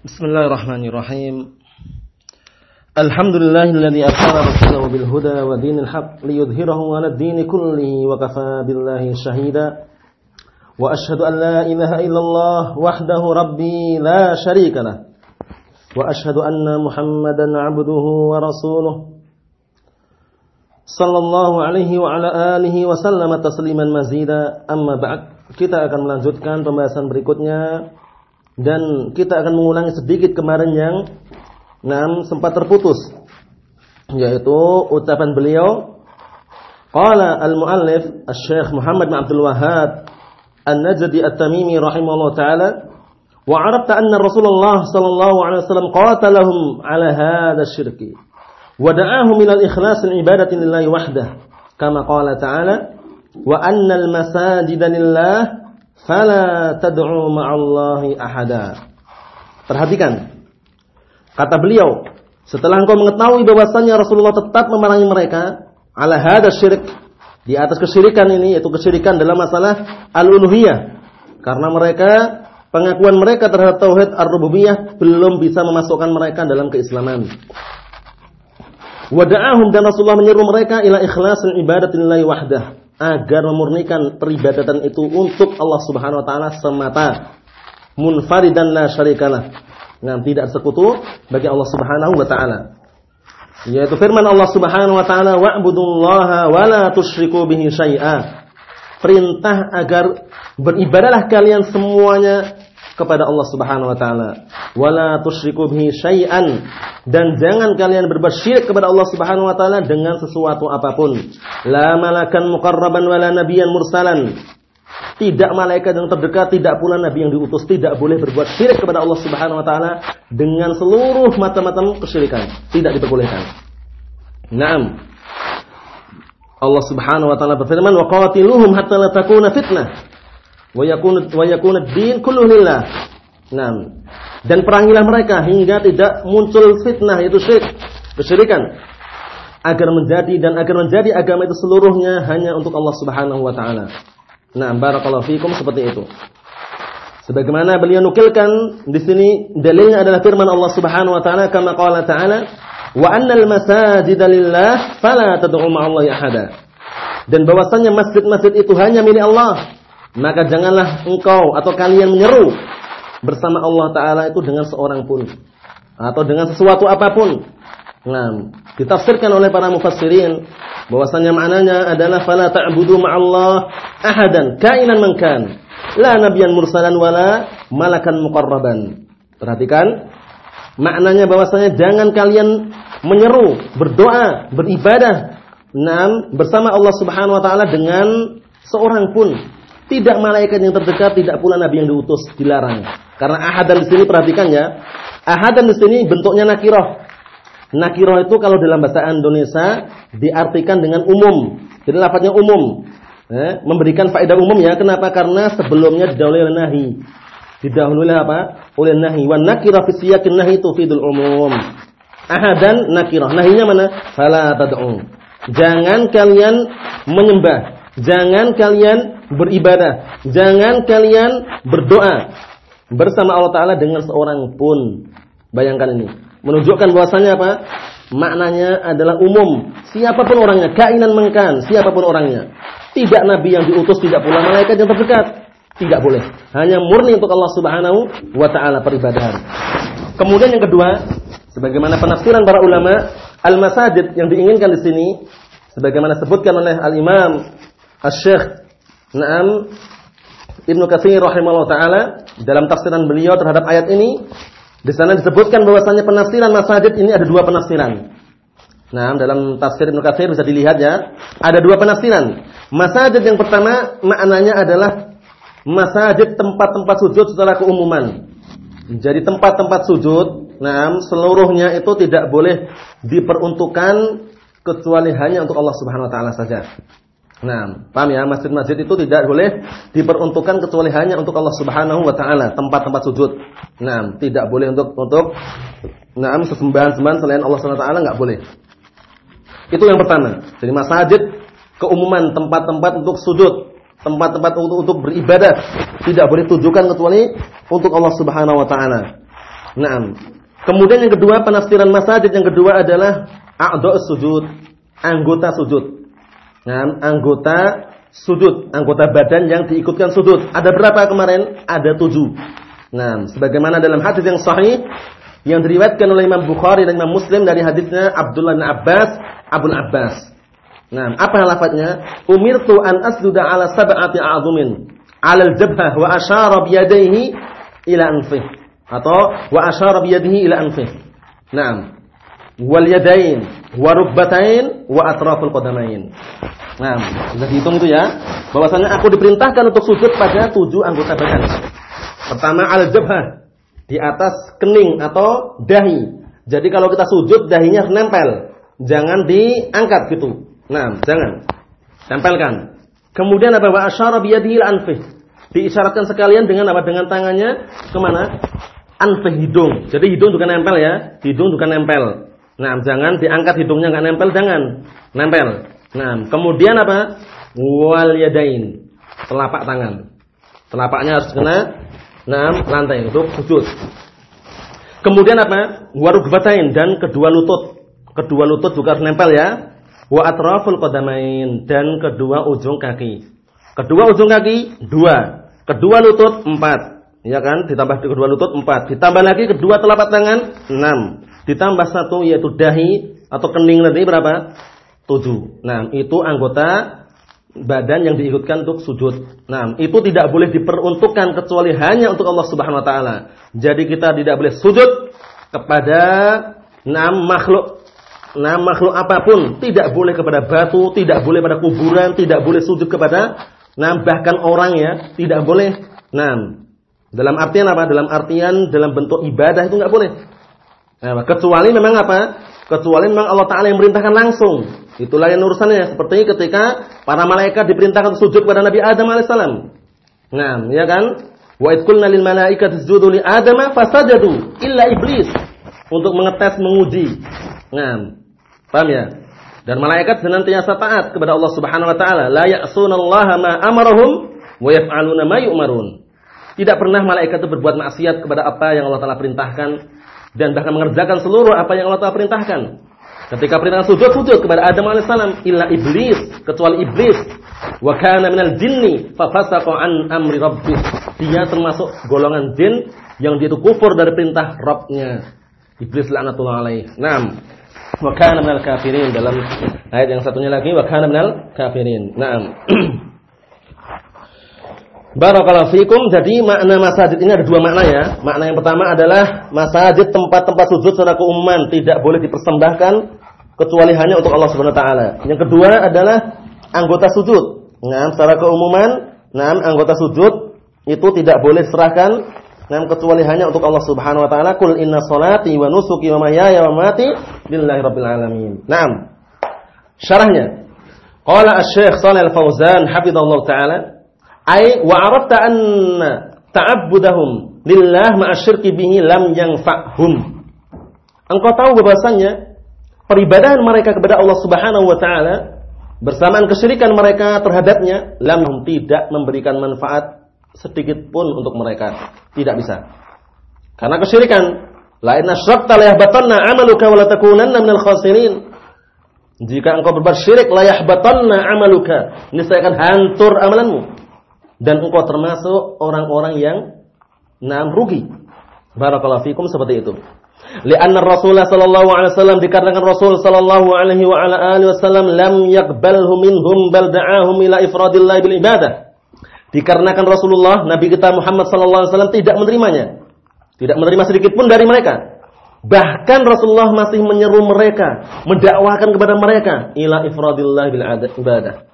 Bismillahirrahmanirrahim. Alhamdulillahilladzi arsala rasulahu bil huda wa dinil haqq liyudhhirahu 'ala ad-din kullihi wa kafaa billahi shahida. Wa ashhadu an la ilaha illallah wahdahu rabbi la sharika lah. Wa ashhadu anna Muhammadan 'abduhu wa rasuluh. Sallallahu alaihi wa ala alihi wa sallama tasliman mazida. Amma ba'd. Kita akan melanjutkan pembahasan berikutnya dan kita akan mengulangi sedikit kemarin yang nam sempat terputus yaitu ucapan beliau qala al-muallif asy-syekh Muhammad bin Abdul Wahhab An-Najdi At-Tamimi rahimahullah taala wa 'arafta anna Rasulullah sallallahu alaihi wasallam qatalahum 'ala hadha asy-syirki wa da'ahum ila al-ikhlas al-ibadati lillahi wahdah kama qala ta'ala wa anna al-masajida lillah fala tad'u ma'allahi ahada. Perhatikan. Kata beliau, setelah engkau mengetahui bahwasannya Rasulullah tetap memerangi mereka ala hada syirik di atas kesyirikan ini yaitu kesyirikan dalam masalah al-uluhiyah. Karena mereka pengakuan mereka terhadap tauhid ar-rububiyah belum bisa memasukkan mereka dalam keislaman. Wada'ahum dan Rasulullah menyeru mereka ila ikhlasil ibadatillahi wahdah agar memurnikan peribadatan itu untuk Allah Subhanahu wa taala semata. Munfaridan la syarikalah. Nah, tidak sekutu bagi Allah Subhanahu wa taala. Yaitu firman Allah Subhanahu wa taala wa'budullaha wa la tusyriku bihi syai'a. Perintah agar beribadahlah kalian semuanya kepada Allah Subhanahu wa taala. Wala tusyriku bihi syai'an dan jangan kalian berbuat syirik kepada Allah Subhanahu wa taala dengan sesuatu apa pun. La malakan muqarraban wala nabiyyan mursalan. Tidak malaikat yang terdekat, tidak pula nabi yang diutus, tidak boleh berbuat syirik kepada Allah Subhanahu wa taala dengan seluruh macam-macam kesyirikan. Tidak diperbolehkan. Naam. Allah Subhanahu wa taala berfirman, "Wa qatiluhum hatta la takuna fitnah." Wa yakunu din lillah. Nah, dan perangilah mereka hingga tidak muncul fitnah yaitu syirik, kesyirikan. Agar menjadi dan agar menjadi agama itu seluruhnya hanya untuk Allah Subhanahu wa taala. Nah, barakallahu fikum seperti itu. Sebagaimana beliau nukilkan di sini dalilnya adalah firman Allah Subhanahu wa taala kama qala ta'ala wa annal masajida lillah fala tad'u ma'allahi ahada. Dan bahwasanya masjid-masjid itu hanya milik Allah maka janganlah engkau atau kalian menyeru bersama Allah Ta'ala itu dengan seorang pun. Atau dengan sesuatu apa pun. Nah, ditafsirkan oleh para mufassirin bahwasanya maknanya adalah fala ta'budu ma'allah ahadan kainan man kan la nabiyyan mursalan wala malakan muqarraban. Perhatikan maknanya bahwasanya jangan kalian menyeru, berdoa, beribadah Nah, bersama Allah Subhanahu wa taala dengan seorang pun tidak malaikat yang terdekat, tidak pula nabi yang diutus, dilarang. Karena ahadan di sini perhatikan ya. Ahadan di sini bentuknya nakiroh. Nakiroh itu kalau dalam bahasa Indonesia diartikan dengan umum. Jadi lafadznya umum. Eh, memberikan faedah umum ya. Kenapa? Karena sebelumnya didahului oleh nahi. Didahului oleh apa? Oleh nahi. Wa nakirah fi siyakin nahi fidul umum. Ahadan nakirah. Nahinya mana? Fala tad'u. Jangan kalian menyembah. Jangan kalian beribadah. Jangan kalian berdoa bersama Allah Ta'ala dengan seorang pun. Bayangkan ini. Menunjukkan bahwasanya apa? Maknanya adalah umum. Siapa pun orangnya, kainan mengkan, siapa pun orangnya. Tidak nabi yang diutus, tidak pula malaikat yang terdekat. Tidak boleh. Hanya murni untuk Allah Subhanahu wa taala peribadahan. Kemudian yang kedua, sebagaimana penafsiran para ulama, al-masajid yang diinginkan di sini sebagaimana sebutkan oleh al-Imam Asy-Syaikh Naam Ibnu Katsir rahimahullah taala dalam tafsiran beliau terhadap ayat ini di sana disebutkan bahwasanya penafsiran masajid ini ada dua penafsiran. Nah, dalam tafsir Ibnu Katsir bisa dilihat ya, ada dua penafsiran. Masajid yang pertama maknanya adalah masajid tempat-tempat sujud secara keumuman. Jadi tempat-tempat sujud, nah seluruhnya itu tidak boleh diperuntukkan kecuali hanya untuk Allah Subhanahu wa taala saja. Nah, paham ya? Masjid-masjid itu tidak boleh diperuntukkan kecuali hanya untuk Allah Subhanahu wa taala, tempat-tempat sujud. Nah, tidak boleh untuk untuk nah, sesembahan-sembahan selain Allah Subhanahu wa taala enggak boleh. Itu yang pertama. Jadi masjid keumuman tempat-tempat untuk sujud, tempat-tempat untuk, untuk beribadah tidak boleh tujukan kecuali untuk Allah Subhanahu wa taala. Naam. Kemudian yang kedua penafsiran masajid yang kedua adalah a'dha sujud, anggota sujud. Nah, anggota sujud, anggota badan yang diikutkan sujud. Ada berapa kemarin? Ada tujuh. Nah, sebagaimana dalam hadis yang sahih yang diriwayatkan oleh Imam Bukhari dan Imam Muslim dari hadisnya Abdullah bin Abbas, Abu Abbas. Nah, apa lafadznya? Umirtu an asjuda ala sab'ati a'zumin, ala al-jabhah wa asyara bi ila anfih. Atau wa asyara bi yadihi ila anfih. Naam. Wal yadain wa rukbatain wa atraful qadamain. Nah, sudah dihitung itu ya. Bahwasanya aku diperintahkan untuk sujud pada tujuh anggota badan. Pertama al-jabhah, di atas kening atau dahi. Jadi kalau kita sujud dahinya nempel, jangan diangkat gitu. Nah, jangan. Tempelkan. Kemudian apa? Wa asyara anfih. Diisyaratkan sekalian dengan apa? Dengan tangannya ke mana? Anfih hidung. Jadi hidung juga nempel ya. Hidung juga nempel. Nah, jangan diangkat hidungnya nggak nempel, jangan. Nempel. Nah, kemudian apa? Wal yadain. Telapak tangan. Telapaknya harus kena Nah, lantai untuk sujud. Kemudian apa? Warugbatain dan kedua lutut. Kedua lutut juga harus nempel ya. Wa atraful qadamain dan kedua ujung kaki. Kedua ujung kaki dua. Kedua lutut empat. Ya kan? Ditambah kedua lutut empat. Ditambah lagi kedua telapak tangan enam. Ditambah satu yaitu dahi atau kening nanti berapa? Tujuh. Nah, itu anggota badan yang diikutkan untuk sujud. Nah, itu tidak boleh diperuntukkan kecuali hanya untuk Allah Subhanahu wa taala. Jadi kita tidak boleh sujud kepada enam makhluk enam makhluk apa pun, tidak boleh kepada batu, tidak boleh pada kuburan, tidak boleh sujud kepada enam bahkan orang ya, tidak boleh. Nah, dalam artian apa? Dalam artian dalam bentuk ibadah itu nggak boleh. Nah, kecuali memang apa? Kecuali memang Allah Taala yang merintahkan langsung. Itulah yang urusannya. Seperti ketika para malaikat diperintahkan sujud kepada Nabi Adam alaihissalam. Nah, ya kan? Wa idkulna lil malaikati isjudu li Adam fasajadu illa iblis untuk mengetes menguji. Nah, paham ya? Dan malaikat senantiasa taat kepada Allah Subhanahu wa taala, la ya'sunallaha ma amarahum wa yaf'aluna ma yu'marun. Tidak pernah malaikat itu berbuat maksiat kepada apa yang Allah Taala perintahkan dan bahkan mengerjakan seluruh apa yang Allah Taala perintahkan. Ketika perintah sujud sujud kepada Adam alaihissalam illa iblis kecuali iblis wa kana minal jinni fa an amri rabbih. Dia termasuk golongan jin yang dia itu kufur dari perintah Rabbnya. Iblis laknatullah alaih. Naam. Wa kana minal kafirin dalam ayat yang satunya lagi wa kana minal kafirin. Naam. Barakallahu fikum. Jadi makna masajid ini ada dua makna ya. Makna yang pertama adalah masajid tempat-tempat sujud secara keumuman tidak boleh dipersembahkan kecuali hanya untuk Allah Subhanahu wa taala. Yang kedua adalah anggota sujud. Nah, secara keumuman, nah anggota sujud itu tidak boleh serahkan nah kecuali hanya untuk Allah Subhanahu wa taala. Qul inna salati wa nusuki wa mahyaya wa mamati lillahi rabbil alamin. Naam. Syarahnya. Qala Asy-Syaikh Shalih Al-Fauzan hafizallahu taala Ai wa arafta anna ta'abbudahum lillah ma'asyirki bihi lam yanfa'hum. Engkau tahu bahwasanya peribadahan mereka kepada Allah Subhanahu wa taala bersamaan kesyirikan mereka terhadapnya lam tidak memberikan manfaat sedikit pun untuk mereka. Tidak bisa. Karena kesyirikan la inna syrakta la yahbatanna 'amaluka wa la takunanna minal khasirin. Jika engkau berbuat syirik la yahbatanna 'amaluka, niscaya akan hancur amalanmu dan engkau termasuk orang-orang yang nam rugi. Barakallahu fikum seperti itu. Lianna Rasulullah sallallahu alaihi wasallam dikarenakan Rasul sallallahu alaihi wa ala alihi wasallam lam yaqbalhu minhum bal da'ahum ila ifradillah bil ibadah. Dikarenakan Rasulullah Nabi kita Muhammad sallallahu alaihi wasallam tidak menerimanya. Tidak menerima sedikit pun dari mereka. Bahkan Rasulullah masih menyeru mereka, mendakwakan kepada mereka ila ifradillah bil ibadah.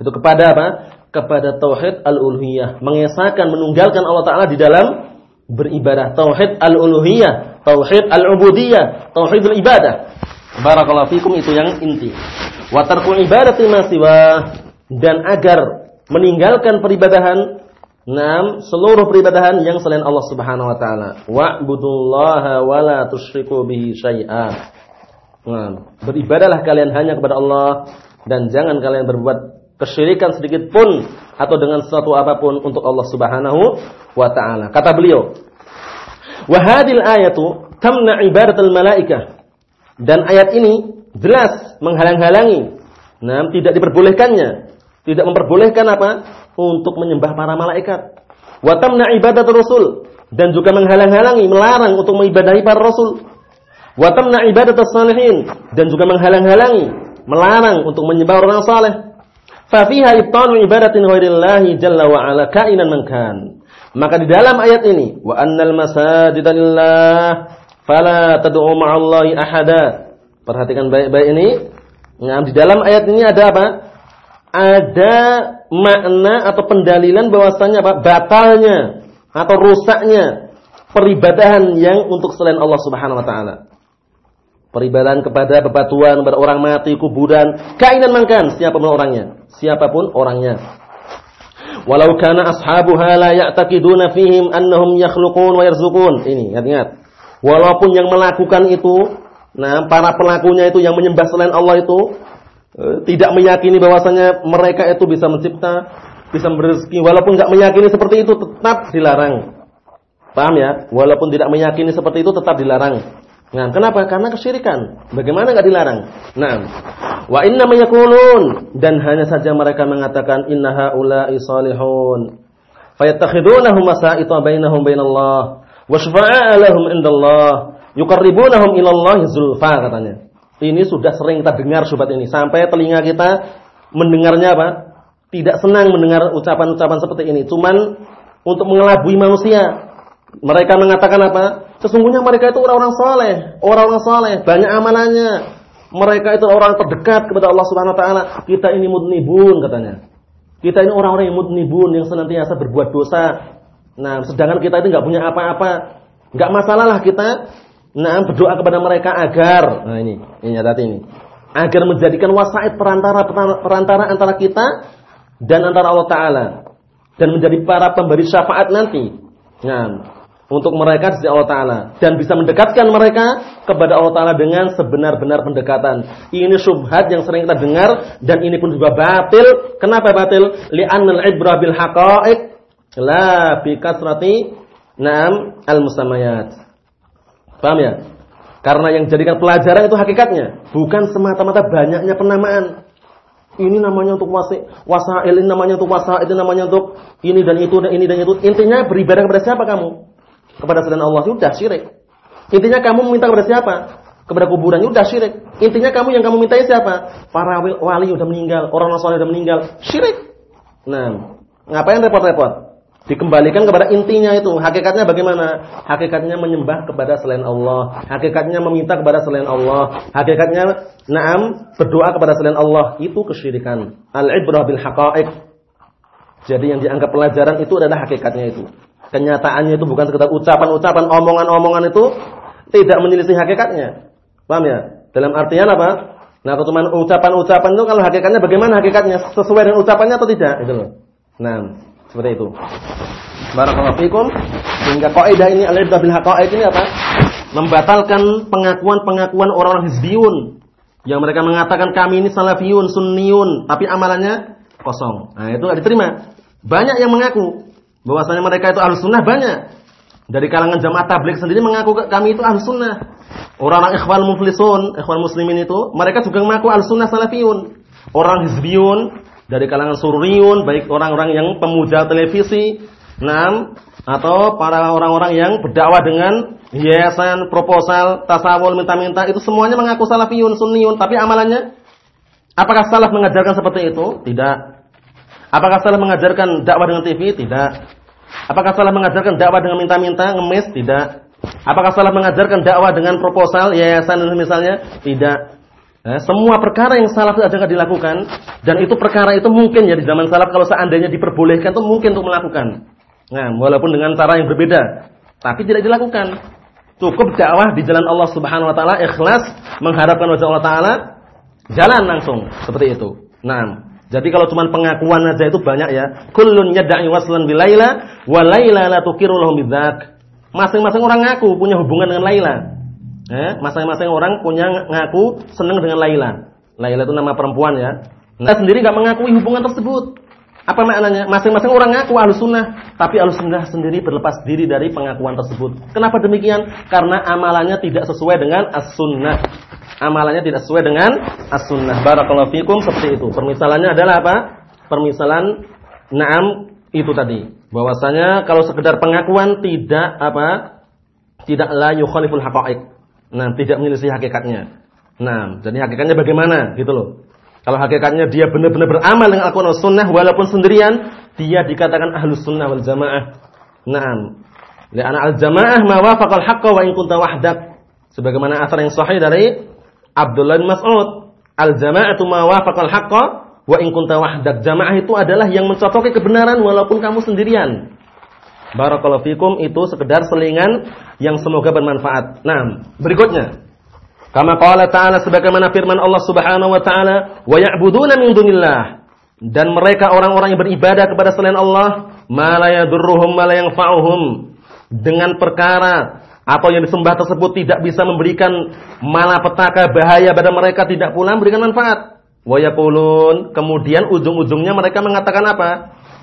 Itu kepada apa? Kepada tauhid al-uluhiyah, mengesahkan menunggalkan Allah taala di dalam beribadah. Tauhid al-uluhiyah, tauhid al-ubudiyah, tauhid al-ibadah. Barakallahu fikum itu yang inti. Wa tarku ibadati ma dan agar meninggalkan peribadahan Nam seluruh peribadahan yang selain Allah Subhanahu wa taala. Wa'budullaha wa la tusyriku bihi syai'a. Nah, beribadahlah kalian hanya kepada Allah dan jangan kalian berbuat kesyirikan sedikit pun atau dengan sesuatu apa pun untuk Allah Subhanahu wa taala. Kata beliau, Wahadil ayatu tamna ibadatul malaikah. Dan ayat ini jelas menghalang-halangi. Nah, tidak diperbolehkannya. Tidak memperbolehkan apa? Untuk menyembah para malaikat. Wa tamna ibadatul rasul. Dan juga menghalang-halangi, melarang untuk mengibadahi para rasul. Wa tamna ibadatus salihin. Dan juga menghalang-halangi, melarang untuk menyembah orang saleh. Fafiha ibtanu ibadatin ghairillahi jalla wa ala kainan man kan. Maka di dalam ayat ini, wa annal masajida lillah fala tad'u ma'allahi ahada. Perhatikan baik-baik ini. Nah, di dalam ayat ini ada apa? Ada makna atau pendalilan bahwasanya apa? Batalnya atau rusaknya peribadahan yang untuk selain Allah Subhanahu wa taala. Peribadahan kepada bebatuan, kepada orang mati, kuburan, kainan mangkan, siapa pun orangnya, siapa pun orangnya. Walau kana ashabuha la ya'taqiduna fihim annahum yakhluqun wa yarzuqun. Ini, ingat-ingat. Walaupun yang melakukan itu, nah para pelakunya itu yang menyembah selain Allah itu eh, tidak meyakini bahwasanya mereka itu bisa mencipta, bisa berezeki, walaupun nggak meyakini seperti itu tetap dilarang. Paham ya? Walaupun tidak meyakini seperti itu tetap dilarang. Nah, kenapa? Karena kesyirikan. Bagaimana enggak dilarang? Nah, wa inna mayakulun dan hanya saja mereka mengatakan inna haula'i salihun. Fayattakhidunahum masa'ita bainahum bainallah wa syufa'a lahum indallah yuqarribunahum ilallahi zulfa katanya. Ini sudah sering kita dengar sobat ini sampai telinga kita mendengarnya apa? Tidak senang mendengar ucapan-ucapan seperti ini, cuman untuk mengelabui manusia. Mereka mengatakan apa? Sesungguhnya mereka itu orang-orang soleh, orang-orang soleh, banyak amalannya. Mereka itu orang terdekat kepada Allah Subhanahu Wa Taala. Kita ini mudnibun katanya. Kita ini orang-orang yang mudnibun yang senantiasa berbuat dosa. Nah, sedangkan kita itu nggak punya apa-apa, nggak masalah lah kita. Nah, berdoa kepada mereka agar, nah ini, ini nyata ini, agar menjadikan wasaid perantara perantara antara kita dan antara Allah Taala dan menjadi para pemberi syafaat nanti. Nah, untuk mereka sisi Allah Ta'ala. Dan bisa mendekatkan mereka kepada Allah Ta'ala dengan sebenar-benar pendekatan. Ini subhat yang sering kita dengar. Dan ini pun juga batil. Kenapa batil? Li'annal ibra bil haqa'iq. La bikasrati na'am al-musamayat. Paham ya? Karena yang jadikan pelajaran itu hakikatnya. Bukan semata-mata banyaknya penamaan. Ini namanya untuk wasi, wasail, ini namanya untuk wasa, itu namanya untuk ini dan itu dan ini dan itu. Intinya beribadah kepada siapa kamu? Kepada selain Allah sudah syirik. Intinya kamu meminta kepada siapa? Kepada kuburan sudah syirik. Intinya kamu yang kamu mintai siapa? Para wali sudah meninggal, orang soleh sudah meninggal, syirik. Nah, ngapain repot-repot? Dikembalikan kepada intinya itu. Hakikatnya bagaimana? Hakikatnya menyembah kepada selain Allah. Hakikatnya meminta kepada selain Allah. Hakikatnya naam berdoa kepada selain Allah. Itu kesyirikan. Al-ibrah bil haqa'iq. Jadi yang dianggap pelajaran itu adalah hakikatnya itu. Kenyataannya itu bukan sekedar ucapan-ucapan, omongan-omongan itu tidak menyelisih hakikatnya. Paham ya? Dalam artian apa? Nah, cuma ucapan-ucapan itu kalau hakikatnya bagaimana hakikatnya? Sesuai dengan ucapannya atau tidak? Itu loh. Nah, seperti itu. Barakallahu fikum. Sehingga kaidah ini al-ibda bil haqa'iq ini apa? Membatalkan pengakuan-pengakuan orang-orang hizbiyun yang mereka mengatakan kami ini salafiyun, sunniyun, tapi amalannya kosong. Nah, itu tidak diterima. Banyak yang mengaku Bahwasanya mereka itu ahlus sunnah banyak. Dari kalangan jamaah tablik sendiri mengaku kami itu ahlus sunnah. Orang-orang ikhwan muflisun, ikhwan muslimin itu, mereka juga mengaku ahlus sunnah salafiyun. Orang hizbiyun, dari kalangan sururiyun, baik orang-orang yang pemuja televisi, enam, atau para orang-orang yang berdakwah dengan hiasan, proposal, tasawul, minta-minta, itu semuanya mengaku salafiyun, sunniyun, tapi amalannya apakah salaf mengajarkan seperti itu? Tidak. Apakah salah mengajarkan dakwah dengan TV? Tidak. Apakah salah mengajarkan dakwah dengan minta-minta, ngemis? Tidak. Apakah salah mengajarkan dakwah dengan proposal, yayasan misalnya? Tidak. Nah, semua perkara yang salah itu akan dilakukan dan itu perkara itu mungkin ya di zaman salaf kalau seandainya diperbolehkan itu mungkin untuk melakukan. Nah, walaupun dengan cara yang berbeda, tapi tidak dilakukan. Cukup dakwah di jalan Allah Subhanahu wa taala, ikhlas mengharapkan wajah Allah taala, jalan langsung seperti itu. Nah, jadi kalau cuma pengakuan aja itu banyak ya. Kullun yad'i waslan bi Laila wa Laila la tukiru lahum. Masing-masing orang ngaku punya hubungan dengan Laila. Eh, masing-masing orang punya ngaku senang dengan Laila. Laila itu nama perempuan ya. Nah, sendiri nggak mengakui hubungan tersebut. Apa maknanya? Masing-masing orang ngaku ahlu sunnah, tapi ahlu sunnah sendiri berlepas diri dari pengakuan tersebut. Kenapa demikian? Karena amalannya tidak sesuai dengan as-sunnah. Amalannya tidak sesuai dengan as-sunnah. Barakallahu fikum seperti itu. Permisalannya adalah apa? Permisalan na'am itu tadi. Bahwasanya kalau sekedar pengakuan tidak apa? Tidak la yukhaliful haqa'iq. Nah, tidak menyelisih hakikatnya. Nah, jadi hakikatnya bagaimana gitu loh. Kalau hakikatnya dia benar-benar beramal dengan Al-Quran Sunnah walaupun sendirian, dia dikatakan ahlus sunnah wal jamaah. Naam. Li'ana al-jamaah ma wafaqal haqqa wa in kunta wahdak. Sebagaimana asar yang sahih dari Abdullah bin Mas'ud. Al-jama'atu ma wafaqal haqqa wa in kunta wahdak. Jamaah itu adalah yang mencocoki kebenaran walaupun kamu sendirian. Barakallahu fikum itu sekedar selingan yang semoga bermanfaat. Nah, berikutnya. Kama qala ta'ala sebagaimana firman Allah Subhanahu wa taala, "Wa ya'buduna min dunillah." Dan mereka orang-orang yang beribadah kepada selain Allah, ma la yadurruhum ma la yanfa'uhum. Dengan perkara atau yang disembah tersebut tidak bisa memberikan malapetaka bahaya pada mereka tidak pula memberikan manfaat. Wa yaqulun, kemudian ujung-ujungnya mereka mengatakan apa?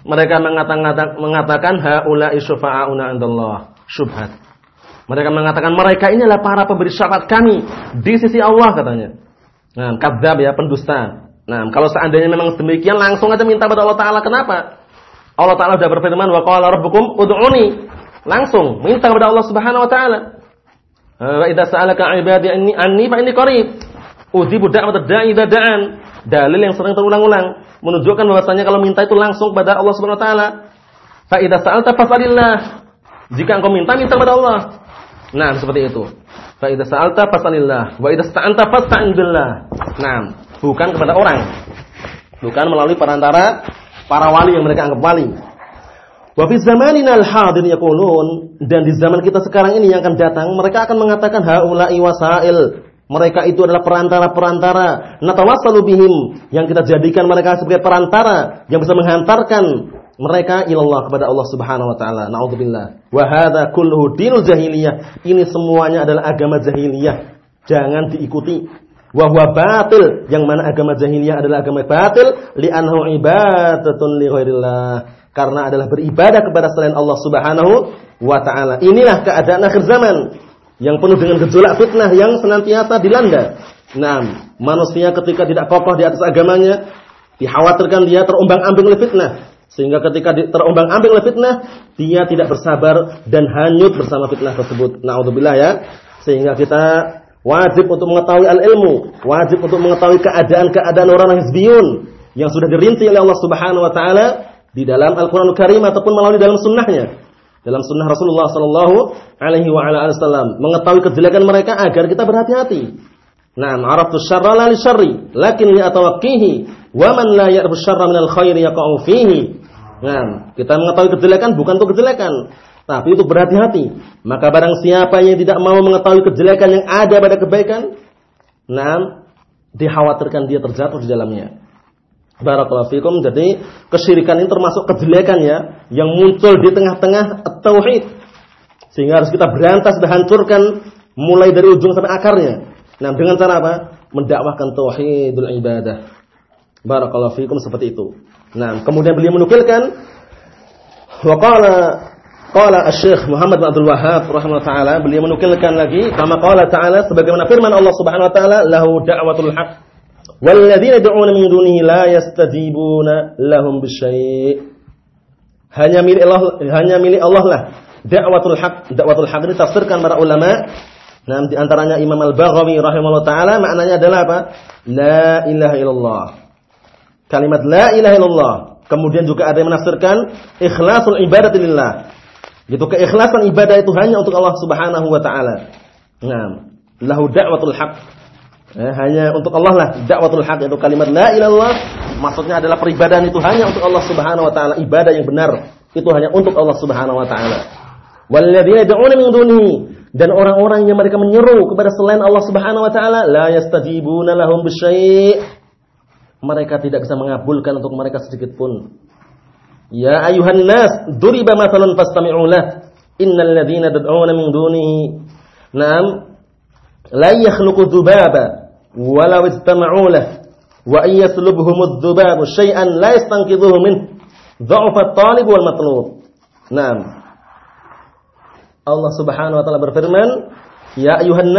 Mereka mengatakan mengatakan haula'i syufa'auna indallah. Syubhat. Mereka mengatakan mereka ini adalah para pemberi syafaat kami di sisi Allah katanya. Nah, kadzab ya, pendusta. Nah, kalau seandainya memang demikian langsung aja minta pada Allah taala. Kenapa? Allah taala sudah berfirman wa qala rabbukum ud'uni. Langsung minta kepada Allah Subhanahu wa taala. Wa idza sa'alaka 'ibadi anni anni fa inni qarib. Ujibu da'watad da'i idza da'an. Dalil yang sering terulang-ulang menunjukkan bahwasanya kalau minta itu langsung kepada Allah Subhanahu wa taala. Fa idza sa'alta fas'alillah. Jika engkau minta minta kepada Allah. Nah, seperti itu. Fa idza sa'alta fas'alillah wa idza sta'anta fasta'in billah. Nah, bukan kepada orang. Bukan melalui perantara para wali yang mereka anggap wali. Wa fi zamanina al-hadir yaqulun dan di zaman kita sekarang ini yang akan datang mereka akan mengatakan haula'i wasail. Mereka itu adalah perantara-perantara natawassalu bihim yang kita jadikan mereka sebagai perantara yang bisa menghantarkan mereka ilallah kepada Allah Subhanahu wa taala. Nauzubillah. Wa hadza dinul jahiliyah. Ini semuanya adalah agama jahiliyah. Jangan diikuti. Wa huwa batil. Yang mana agama jahiliyah adalah agama batil li'annahu ibadatun li ghairillah. Karena adalah beribadah kepada selain Allah Subhanahu wa taala. Inilah keadaan akhir zaman yang penuh dengan gejolak fitnah yang senantiasa dilanda. Nah, manusia ketika tidak kokoh di atas agamanya, dikhawatirkan dia terombang-ambing oleh fitnah. Sehingga ketika terombang-ambing oleh fitnah, dia tidak bersabar dan hanyut bersama fitnah tersebut. Nauzubillah ya. Sehingga kita wajib untuk mengetahui al-ilmu, wajib untuk mengetahui keadaan-keadaan orang hizbiyun yang sudah dirinci oleh Allah Subhanahu wa taala di dalam Al-Qur'an Karim ataupun melalui dalam sunnahnya. Dalam sunnah Rasulullah sallallahu alaihi wa ala wasallam, mengetahui kejelekan mereka agar kita berhati-hati. Nah, araftu syarra la li syarri, lakin li atawaqqihi wa man la ya'rif syarra minal khairi yaqa'u fihi. Nah, kita mengetahui kejelekan bukan untuk kejelekan, tapi untuk berhati-hati. Maka barang siapa yang tidak mau mengetahui kejelekan yang ada pada kebaikan, nah, dikhawatirkan dia terjatuh di dalamnya. Barakallahu fikum. Jadi, kesyirikan ini termasuk kejelekan ya yang muncul di tengah-tengah tauhid. Sehingga harus kita berantas dan hancurkan mulai dari ujung sampai akarnya. Nah, dengan cara apa? Mendakwahkan tauhidul ibadah. Barakallahu fikum seperti itu. Nah, kemudian beliau menukilkan wa qala qala Asy-Syaikh Muhammad bin Abdul Wahhab rahimahullah taala beliau menukilkan lagi kama qala ta'ala sebagaimana firman Allah Subhanahu wa taala lahu da'watul haq wal ladzina yad'una min dunihi la yastajibuna lahum bisyai' hanya milik Allah hanya milik Allah lah da'watul haq da'watul haq ini tafsirkan para ulama Nah, di antaranya Imam Al-Baghawi rahimahullah taala maknanya adalah apa? La ilaha illallah kalimat la ilaha illallah. Kemudian juga ada yang menafsirkan ikhlasul ibadatillah. Gitu keikhlasan ibadah itu hanya untuk Allah Subhanahu wa taala. Nah, lahu da'watul haq. Ya, hanya untuk Allah lah. Da'watul haq itu kalimat la ilaha illallah maksudnya adalah peribadahan itu hanya untuk Allah Subhanahu wa taala, ibadah yang benar itu hanya untuk Allah Subhanahu wa taala. Walladzina yad'una min dunihi. Dan orang-orang yang mereka menyeru kepada selain Allah Subhanahu wa taala la yastajibuna lahum bisyai' mereka tidak bisa mengabulkan untuk mereka sedikit pun. Ya ayuhan nas, duriba mathalan fastami'u lah. Innal ladzina tad'una min dunihi. Nam Allah Subhanahu wa taala berfirman, "Ya ayuhan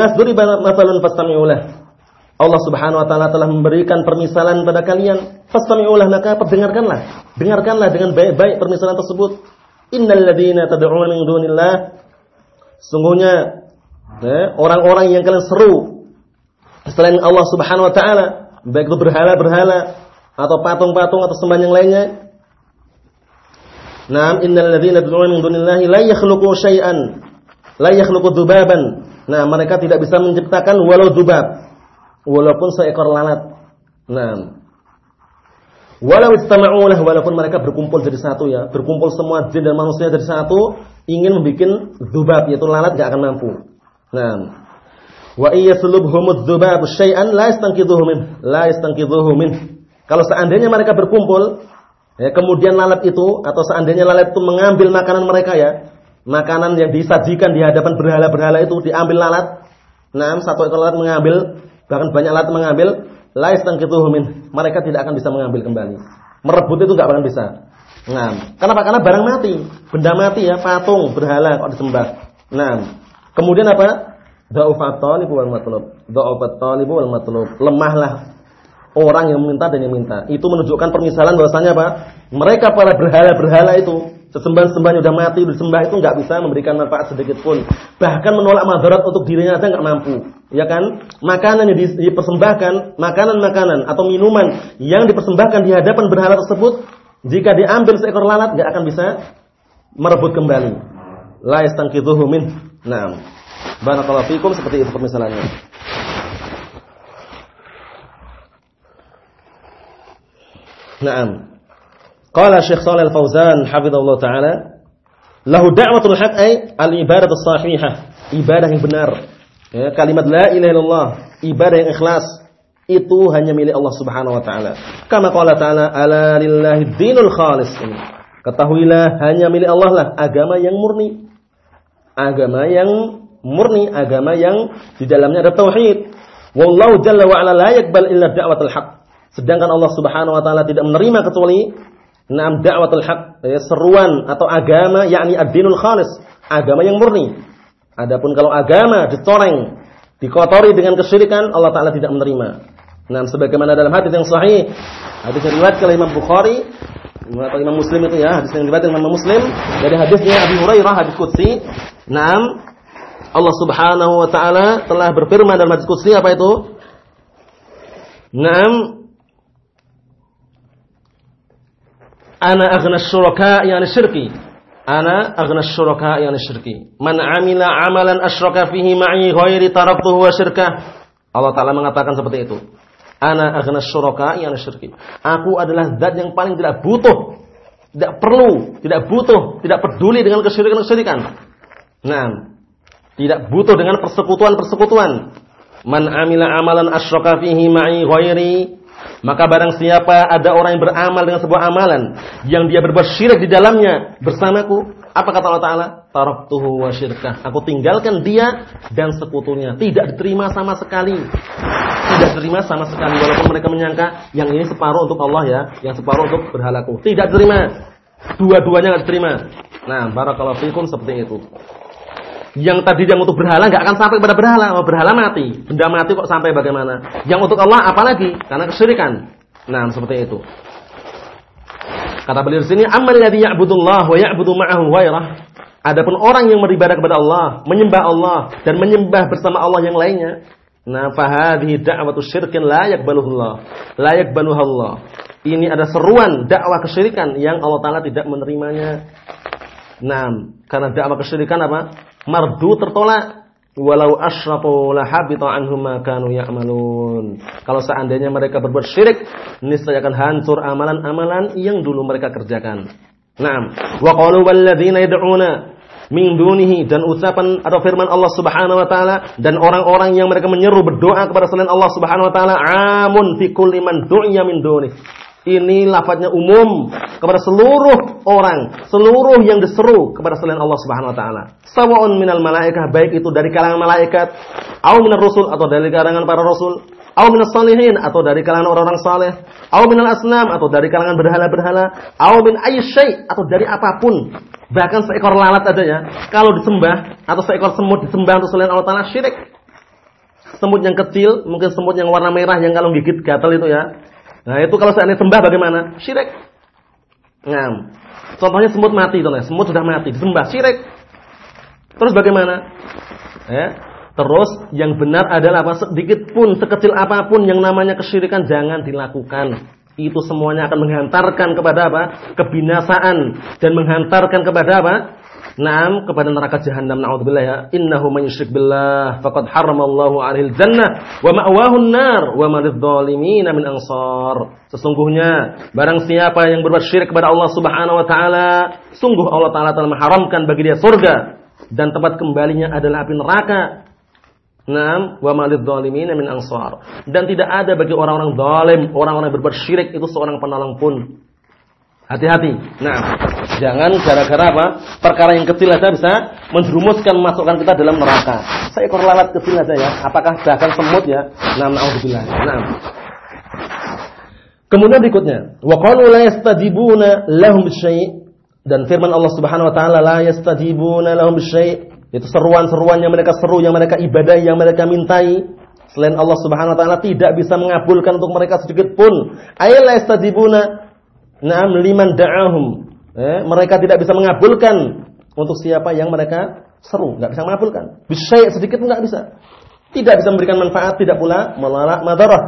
Allah Subhanahu wa taala telah memberikan permisalan pada kalian, fastami'u maka perdengarkanlah. Dengarkanlah. Dengan baik-baik permisalan tersebut. Innal ladzina tad'una min sungguhnya ya, orang-orang yang kalian seru selain Allah Subhanahu wa taala, baik itu berhala-berhala atau patung-patung atau sembahan yang lainnya, Naam innal ladzina tad'una min dunillahi la yakhluqu syai'an. La yakhluqu dubaban. Nah, mereka tidak bisa menciptakan walau dubab. Walaupun seekor lalat. Naam. Walau istama'u walaupun mereka berkumpul jadi satu ya, berkumpul semua jin dan manusia jadi satu, ingin membuat dubab yaitu lalat enggak akan mampu. Naam. Wa iyyaslubhumudz dzubab syai'an la yastanqidhuhu min, la yastanqidhuhu min. Kalau seandainya mereka berkumpul, Ya, kemudian lalat itu atau seandainya lalat itu mengambil makanan mereka ya, makanan yang disajikan di hadapan berhala-berhala itu diambil lalat. Nah, satu ekor lalat mengambil, bahkan banyak lalat mengambil, lais min. Mereka tidak akan bisa mengambil kembali. Merebut itu nggak akan bisa. Nah, kenapa? Karena barang mati, benda mati ya, patung, berhala kok disembah. Nah, kemudian apa? Dha'ufat talibu wal matlub. Dha'ufat talibu wal matlub. Lemahlah orang yang meminta dan yang minta. Itu menunjukkan permisalan bahwasanya apa? Mereka para berhala-berhala itu sesembahan-sembahan sudah mati disembah itu nggak bisa memberikan manfaat sedikit pun. Bahkan menolak madarat untuk dirinya saja nggak mampu. Ya kan? Makanan yang dipersembahkan, makanan-makanan atau minuman yang dipersembahkan di hadapan berhala tersebut, jika diambil seekor lalat nggak akan bisa merebut kembali. La yastanqidhuhu min. Naam. Barakallahu fikum seperti itu permisalannya. Naam. Qala Syekh Shalal Al-Fauzan hafizallahu taala, lahu da'watul haq ay al-ibadah as-sahihah, ibadah yang benar. Ya, kalimat la ilaha illallah, ibadah yang ikhlas itu hanya milik Allah Subhanahu wa taala. Kama qala ta'ala ala lillahi dinul khalis. Ketahuilah hanya milik Allah lah agama yang murni. Agama yang murni, agama yang di dalamnya ada tauhid. Wallahu jalla wa ala la illa da'watul haq. Sedangkan Allah Subhanahu wa taala tidak menerima kecuali enam da'watul haq, ya, seruan atau agama yakni ad-dinul khalis, agama yang murni. Adapun kalau agama dicoreng, dikotori dengan kesyirikan, Allah taala tidak menerima. Nah, sebagaimana dalam hadis yang sahih, hadis riwayat oleh Imam Bukhari atau Imam Muslim itu ya, hadis yang riwayat Imam Muslim dari hadisnya Abi Hurairah hadis qudsi. Naam, Allah Subhanahu wa taala telah berfirman dalam hadis qudsi apa itu? Naam, Ana aghna syuraka yani syirki. Ana aghna syuraka yani syirki. Man amila amalan asyraka fihi ma'i ghairi taraktuhu wa syirkah. Allah Ta'ala mengatakan seperti itu. Ana aghna syuraka yani syirki. Aku adalah zat yang paling tidak butuh. Tidak perlu, tidak butuh, tidak peduli dengan kesyirikan-kesyirikan. Nah, tidak butuh dengan persekutuan-persekutuan. Man amila amalan asyraka fihi ma'i ghairi maka barang siapa ada orang yang beramal dengan sebuah amalan yang dia berbuat syirik di dalamnya bersamaku, apa kata Allah Taala? Taraktuhu wa syirkah. Aku tinggalkan dia dan sekutunya. Tidak diterima sama sekali. Tidak diterima sama sekali walaupun mereka menyangka yang ini separuh untuk Allah ya, yang separuh untuk berhalaku. Tidak diterima. Dua-duanya tidak diterima. Nah, barakallahu fikum seperti itu. Yang tadi yang untuk berhala nggak akan sampai pada berhala. Oh, berhala mati. Benda mati kok sampai bagaimana? Yang untuk Allah apalagi? Karena kesyirikan. Nah, seperti itu. Kata beliau di sini, "Amman alladhi ya'budullah wa ya'budu ma'ahu ghairah." Adapun orang yang beribadah kepada Allah, menyembah Allah dan menyembah bersama Allah yang lainnya, nah fahadhi da'watu syirkin la yaqbaluhullah, la yaqbaluhullah. Ini ada seruan dakwah kesyirikan yang Allah taala tidak menerimanya. Nah, karena dakwah kesyirikan apa? mardu tertolak walau asyrafu lahabita anhum ma kanu ya'malun. Kalau seandainya mereka berbuat syirik, niscaya akan hancur amalan-amalan yang dulu mereka kerjakan. Naam. Wa qalu walladzina yad'una min dunihi dan ucapan atau firman Allah Subhanahu wa taala dan orang-orang yang mereka menyeru berdoa kepada selain Allah Subhanahu wa taala amun fi kulli man du'iya min dunihi ini lafadznya umum kepada seluruh orang, seluruh yang diseru kepada selain Allah Subhanahu wa taala. Sawa'un minal malaikah baik itu dari kalangan malaikat, atau minar rusul atau dari kalangan para rasul, au minas salihin atau dari kalangan orang-orang saleh, au minal asnam atau dari kalangan berhala-berhala, au min ayyi atau dari apa pun. Bahkan seekor lalat aja ya, kalau disembah atau seekor semut disembah untuk selain Allah Taala syirik. Semut yang kecil, mungkin semut yang warna merah yang kalau gigit gatal itu ya. Nah, itu kalau seandainya sembah bagaimana? Syirik. Nah, contohnya semut mati itu semut sudah mati, disembah syirik. Terus bagaimana? Ya. Terus yang benar adalah apa? Sedikit pun, sekecil apa pun yang namanya kesyirikan jangan dilakukan itu semuanya akan menghantarkan kepada apa? Kebinasaan dan menghantarkan kepada apa? Naam kepada neraka jahanam naudzubillah ya. Innahu may yusyrik billah faqad haramallahu 'alaihi jannah wa ma'wahu an-nar wa ma lidh-dhalimin min ansar. Sesungguhnya barang siapa yang berbuat syirik kepada Allah Subhanahu wa taala, sungguh Allah taala telah mengharamkan bagi dia surga dan tempat kembalinya adalah api neraka. Naam wa malid zalimin min ansar. Dan tidak ada bagi orang-orang zalim, orang-orang berbuat syirik itu seorang penolong pun. Hati-hati. Nah, jangan gara-gara apa? Perkara yang kecil saja bisa menjerumuskan masukkan kita dalam neraka. Seekor lalat kecil saja ya. Apakah bahkan semut ya? Nah, naudzubillah. Nah. Kemudian berikutnya, wa qalu la yastajibuna lahum bisyai' dan firman Allah Subhanahu wa taala la yastajibuna lahum bisyai' Itu seruan-seruan yang mereka seru, yang mereka ibadah, yang mereka mintai. Selain Allah Subhanahu wa taala tidak bisa mengabulkan untuk mereka sedikit pun. Ayla yastajibuna na'am liman da'ahum. Eh, mereka tidak bisa mengabulkan untuk siapa yang mereka seru, enggak bisa mengabulkan. Bisyai' sedikit pun enggak bisa. Tidak bisa memberikan manfaat, tidak pula menolak madarah,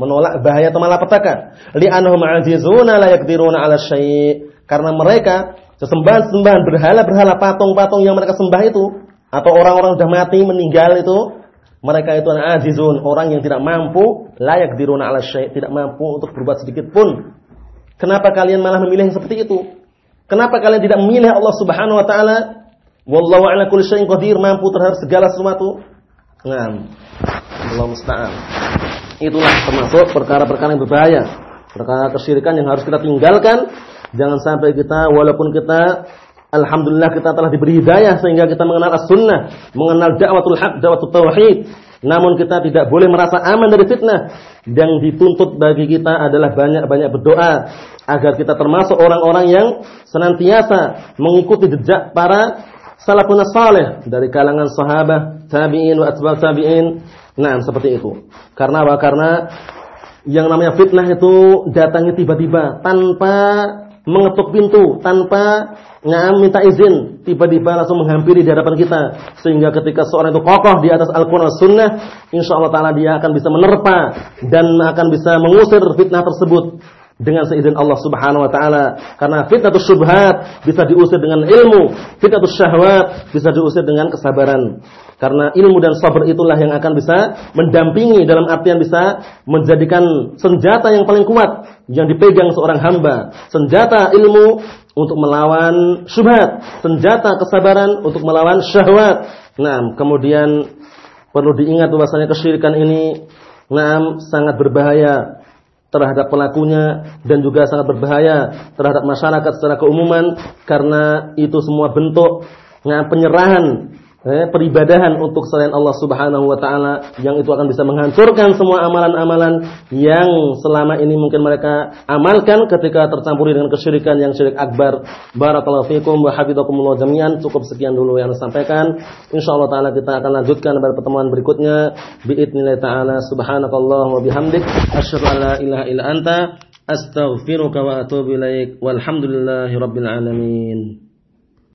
menolak bahaya atau malapetaka. Li'annahum 'ajizuna la yaqdiruna 'ala syai'. Karena mereka Sesembahan-sembahan berhala-berhala patung-patung yang mereka sembah itu atau orang-orang sudah mati meninggal itu mereka itu azizun, orang yang tidak mampu layak diruna ala syai, tidak mampu untuk berbuat sedikit pun. Kenapa kalian malah memilih yang seperti itu? Kenapa kalian tidak memilih Allah Subhanahu wa taala? Wallahu ala kulli syai'in qadir, mampu terhadap segala sesuatu. Nah, Allah musta'an. Itulah termasuk perkara-perkara yang berbahaya. Perkara kesyirikan yang harus kita tinggalkan Jangan sampai kita walaupun kita alhamdulillah kita telah diberi hidayah sehingga kita mengenal as-sunnah, mengenal dakwatul haq, dakwatul tauhid. Namun kita tidak boleh merasa aman dari fitnah. Yang dituntut bagi kita adalah banyak-banyak berdoa agar kita termasuk orang-orang yang senantiasa mengikuti jejak para salafun saleh dari kalangan sahabat, tabi'in wa atba' tabi'in. Nah, seperti itu. Karena apa? Karena yang namanya fitnah itu datangnya tiba-tiba tanpa mengetuk pintu tanpa ngam minta izin, tiba-tiba langsung menghampiri di hadapan kita. Sehingga ketika seorang itu kokoh di atas Al-Quran Sunnah, insya Allah Ta'ala dia akan bisa menerpa dan akan bisa mengusir fitnah tersebut dengan seizin Allah Subhanahu wa taala. Karena fitnah syubhat bisa diusir dengan ilmu, fitnah syahwat bisa diusir dengan kesabaran. Karena ilmu dan sabar itulah yang akan bisa mendampingi dalam artian bisa menjadikan senjata yang paling kuat yang dipegang seorang hamba. Senjata ilmu untuk melawan syubhat, senjata kesabaran untuk melawan syahwat. Nah, kemudian perlu diingat bahwasanya kesyirikan ini Nah, sangat berbahaya terhadap pelakunya dan juga sangat berbahaya terhadap masyarakat secara keumuman karena itu semua bentuk penyerahan eh, peribadahan untuk selain Allah Subhanahu wa taala yang itu akan bisa menghancurkan semua amalan-amalan yang selama ini mungkin mereka amalkan ketika tercampur dengan kesyirikan yang syirik akbar. Barakallahu fikum wa hafizakumullah jami'an. Cukup sekian dulu yang saya sampaikan. Insyaallah taala kita akan lanjutkan pada pertemuan berikutnya biidznillah taala subhanakallah wa bihamdik asyhadu an la ilaha illa anta astaghfiruka wa atubu ilaik walhamdulillahi rabbil alamin.